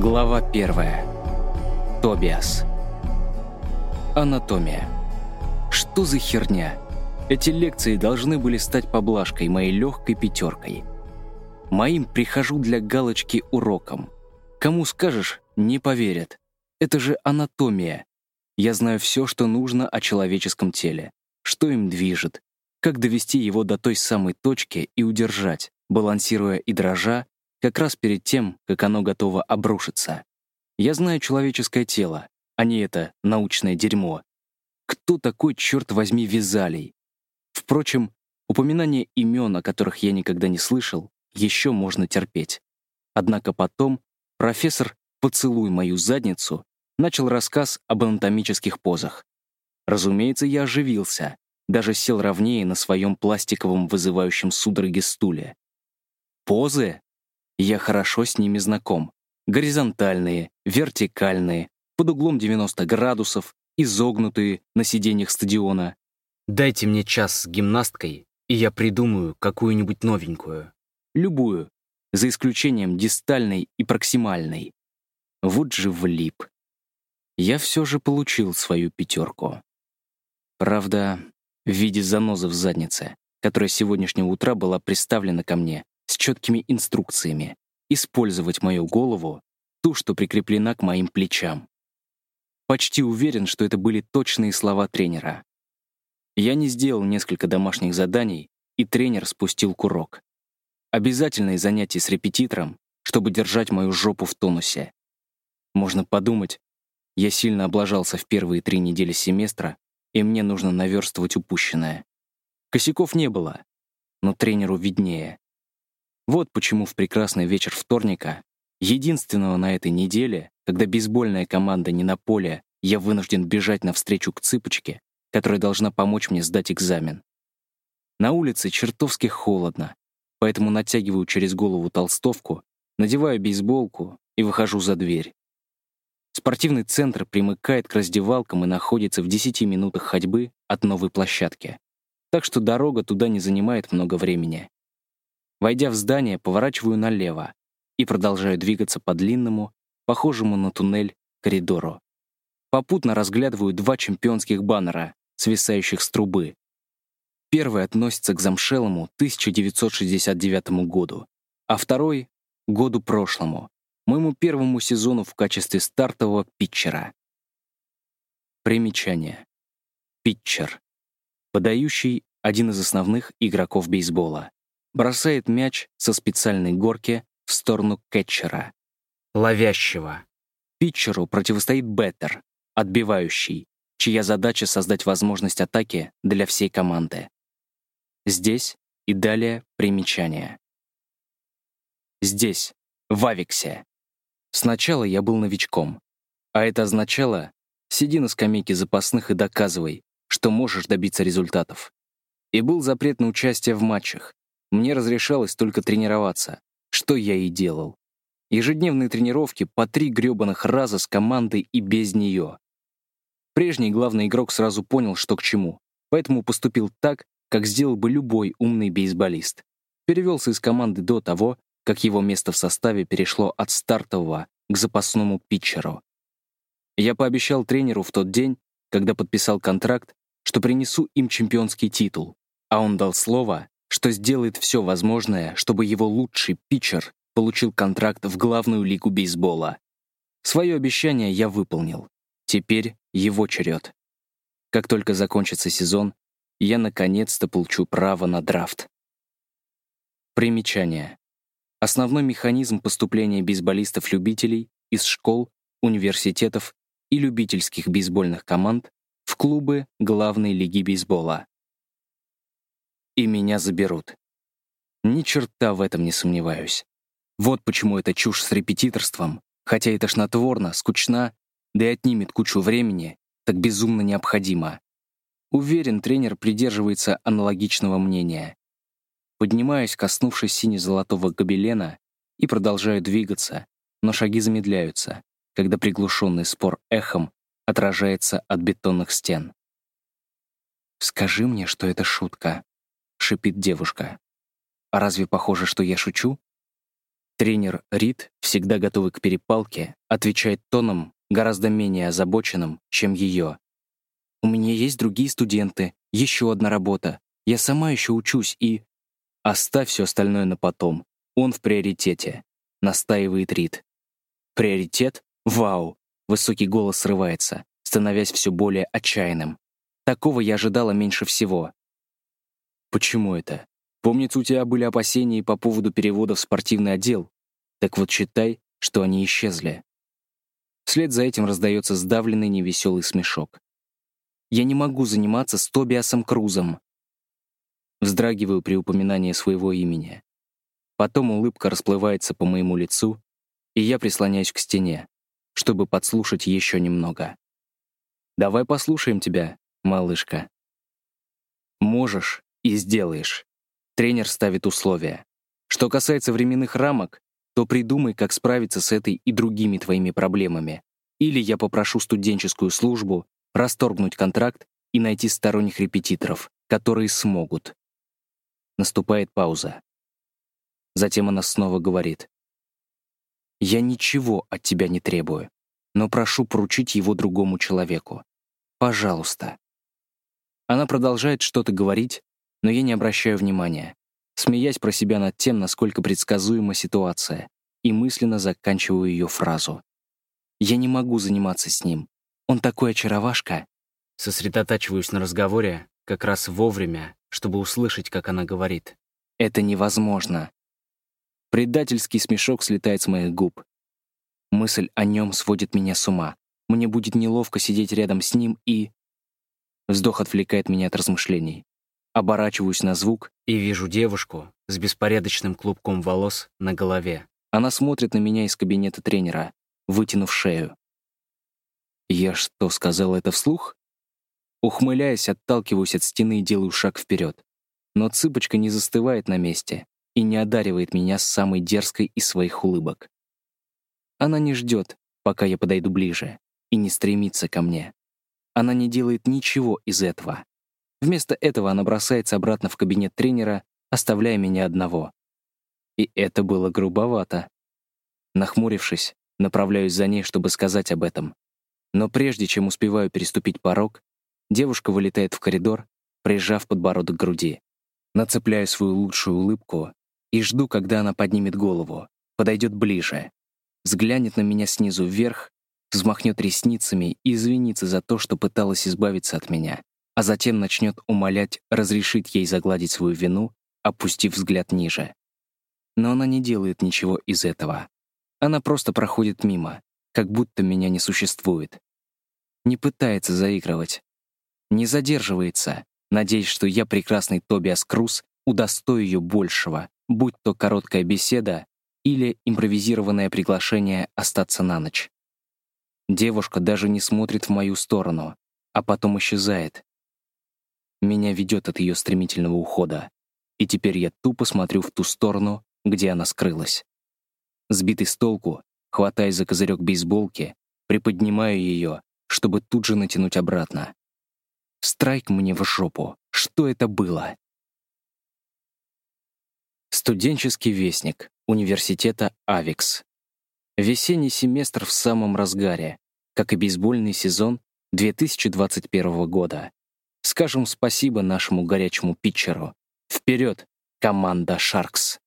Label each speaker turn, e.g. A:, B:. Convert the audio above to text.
A: Глава первая. Тобиас. Анатомия. Что за херня? Эти лекции должны были стать поблажкой, моей легкой пятеркой. Моим прихожу для галочки уроком. Кому скажешь, не поверят. Это же анатомия. Я знаю все, что нужно о человеческом теле. Что им движет. Как довести его до той самой точки и удержать, балансируя и дрожа, как раз перед тем, как оно готово обрушиться. Я знаю человеческое тело, а не это научное дерьмо. Кто такой, черт возьми, Визалий? Впрочем, упоминание имен, о которых я никогда не слышал, еще можно терпеть. Однако потом профессор «Поцелуй мою задницу» начал рассказ об анатомических позах. Разумеется, я оживился, даже сел ровнее на своем пластиковом вызывающем судороги стуле. Позы? Я хорошо с ними знаком. Горизонтальные, вертикальные, под углом 90 градусов, изогнутые на сиденьях стадиона. Дайте мне час с гимнасткой, и я придумаю какую-нибудь новенькую. Любую, за исключением дистальной и проксимальной. Вот же влип. Я все же получил свою пятерку. Правда, в виде занозы в заднице, которая с сегодняшнего утра была приставлена ко мне с четкими инструкциями использовать мою голову, ту, что прикреплена к моим плечам. Почти уверен, что это были точные слова тренера. Я не сделал несколько домашних заданий, и тренер спустил курок. Обязательные занятия с репетитором, чтобы держать мою жопу в тонусе. Можно подумать, я сильно облажался в первые три недели семестра, и мне нужно наверстывать упущенное. Косяков не было, но тренеру виднее. Вот почему в прекрасный вечер вторника, единственного на этой неделе, когда бейсбольная команда не на поле, я вынужден бежать навстречу к цыпочке, которая должна помочь мне сдать экзамен. На улице чертовски холодно, поэтому натягиваю через голову толстовку, надеваю бейсболку и выхожу за дверь. Спортивный центр примыкает к раздевалкам и находится в 10 минутах ходьбы от новой площадки. Так что дорога туда не занимает много времени. Войдя в здание, поворачиваю налево и продолжаю двигаться по длинному, похожему на туннель, коридору. Попутно разглядываю два чемпионских баннера, свисающих с трубы. Первый относится к замшелому 1969 году, а второй — году прошлому, моему первому сезону в качестве стартового питчера. Примечание. Питчер. Подающий — один из основных игроков бейсбола бросает мяч со специальной горки в сторону кетчера, ловящего. Питчеру противостоит беттер, отбивающий, чья задача создать возможность атаки для всей команды. Здесь и далее примечание. Здесь, в Авиксе. Сначала я был новичком, а это означало «сиди на скамейке запасных и доказывай, что можешь добиться результатов». И был запрет на участие в матчах, мне разрешалось только тренироваться, что я и делал. Ежедневные тренировки по три грёбаных раза с командой и без нее. Прежний главный игрок сразу понял, что к чему, поэтому поступил так, как сделал бы любой умный бейсболист. Перевелся из команды до того, как его место в составе перешло от стартового к запасному питчеру. Я пообещал тренеру в тот день, когда подписал контракт, что принесу им чемпионский титул, а он дал слово, что сделает все возможное, чтобы его лучший питчер получил контракт в главную лигу бейсбола. Свое обещание я выполнил. Теперь его черед. Как только закончится сезон, я наконец-то получу право на драфт. Примечание. Основной механизм поступления бейсболистов-любителей из школ, университетов и любительских бейсбольных команд в клубы главной лиги бейсбола и меня заберут. Ни черта в этом не сомневаюсь. Вот почему эта чушь с репетиторством, хотя и тошнотворно, скучна, да и отнимет кучу времени, так безумно необходима. Уверен, тренер придерживается аналогичного мнения. Поднимаюсь, коснувшись сине-золотого гобелена, и продолжаю двигаться, но шаги замедляются, когда приглушенный спор эхом отражается от бетонных стен. «Скажи мне, что это шутка», — шипит девушка. «А разве похоже, что я шучу?» Тренер Рид, всегда готовый к перепалке, отвечает тоном, гораздо менее озабоченным, чем ее. «У меня есть другие студенты, еще одна работа. Я сама еще учусь и...» «Оставь все остальное на потом. Он в приоритете», — настаивает Рид. «Приоритет? Вау!» — высокий голос срывается, становясь все более отчаянным. Такого я ожидала меньше всего. «Почему это?» Помнится, у тебя были опасения по поводу перевода в спортивный отдел. Так вот считай, что они исчезли. Вслед за этим раздается сдавленный невеселый смешок. Я не могу заниматься с Тобиасом Крузом. Вздрагиваю при упоминании своего имени. Потом улыбка расплывается по моему лицу, и я прислоняюсь к стене, чтобы подслушать еще немного. «Давай послушаем тебя, малышка». «Можешь и сделаешь». Тренер ставит условия. Что касается временных рамок, то придумай, как справиться с этой и другими твоими проблемами. Или я попрошу студенческую службу расторгнуть контракт и найти сторонних репетиторов, которые смогут. Наступает пауза. Затем она снова говорит. «Я ничего от тебя не требую, но прошу поручить его другому человеку. Пожалуйста». Она продолжает что-то говорить, но я не обращаю внимания, смеясь про себя над тем, насколько предсказуема ситуация, и мысленно заканчиваю ее фразу. «Я не могу заниматься с ним. Он такой очаровашка». Сосредотачиваюсь на разговоре как раз вовремя, чтобы услышать, как она говорит. «Это невозможно». Предательский смешок слетает с моих губ. Мысль о нем сводит меня с ума. Мне будет неловко сидеть рядом с ним и... Вздох отвлекает меня от размышлений. Оборачиваюсь на звук и вижу девушку с беспорядочным клубком волос на голове. Она смотрит на меня из кабинета тренера, вытянув шею. Я что, сказал это вслух? Ухмыляясь, отталкиваюсь от стены и делаю шаг вперед. Но цыпочка не застывает на месте и не одаривает меня самой дерзкой из своих улыбок. Она не ждет, пока я подойду ближе, и не стремится ко мне. Она не делает ничего из этого. Вместо этого она бросается обратно в кабинет тренера, оставляя меня одного. И это было грубовато. Нахмурившись, направляюсь за ней, чтобы сказать об этом. Но прежде чем успеваю переступить порог, девушка вылетает в коридор, прижав подбородок к груди. Нацепляю свою лучшую улыбку и жду, когда она поднимет голову, подойдет ближе, взглянет на меня снизу вверх, взмахнет ресницами и извинится за то, что пыталась избавиться от меня а затем начнет умолять разрешить ей загладить свою вину, опустив взгляд ниже. Но она не делает ничего из этого. Она просто проходит мимо, как будто меня не существует. Не пытается заигрывать. Не задерживается, надеясь, что я, прекрасный Тобиас Круз, удостою ее большего, будь то короткая беседа или импровизированное приглашение остаться на ночь. Девушка даже не смотрит в мою сторону, а потом исчезает, меня ведет от ее стремительного ухода, и теперь я тупо смотрю в ту сторону, где она скрылась. Сбитый с толку, хватаясь за козырек бейсболки, приподнимаю ее, чтобы тут же натянуть обратно. Страйк мне в жопу. Что это было? Студенческий вестник университета Авикс. Весенний семестр в самом разгаре, как и бейсбольный сезон 2021 года. Скажем спасибо нашему горячему питчеру. Вперед, команда «Шаркс».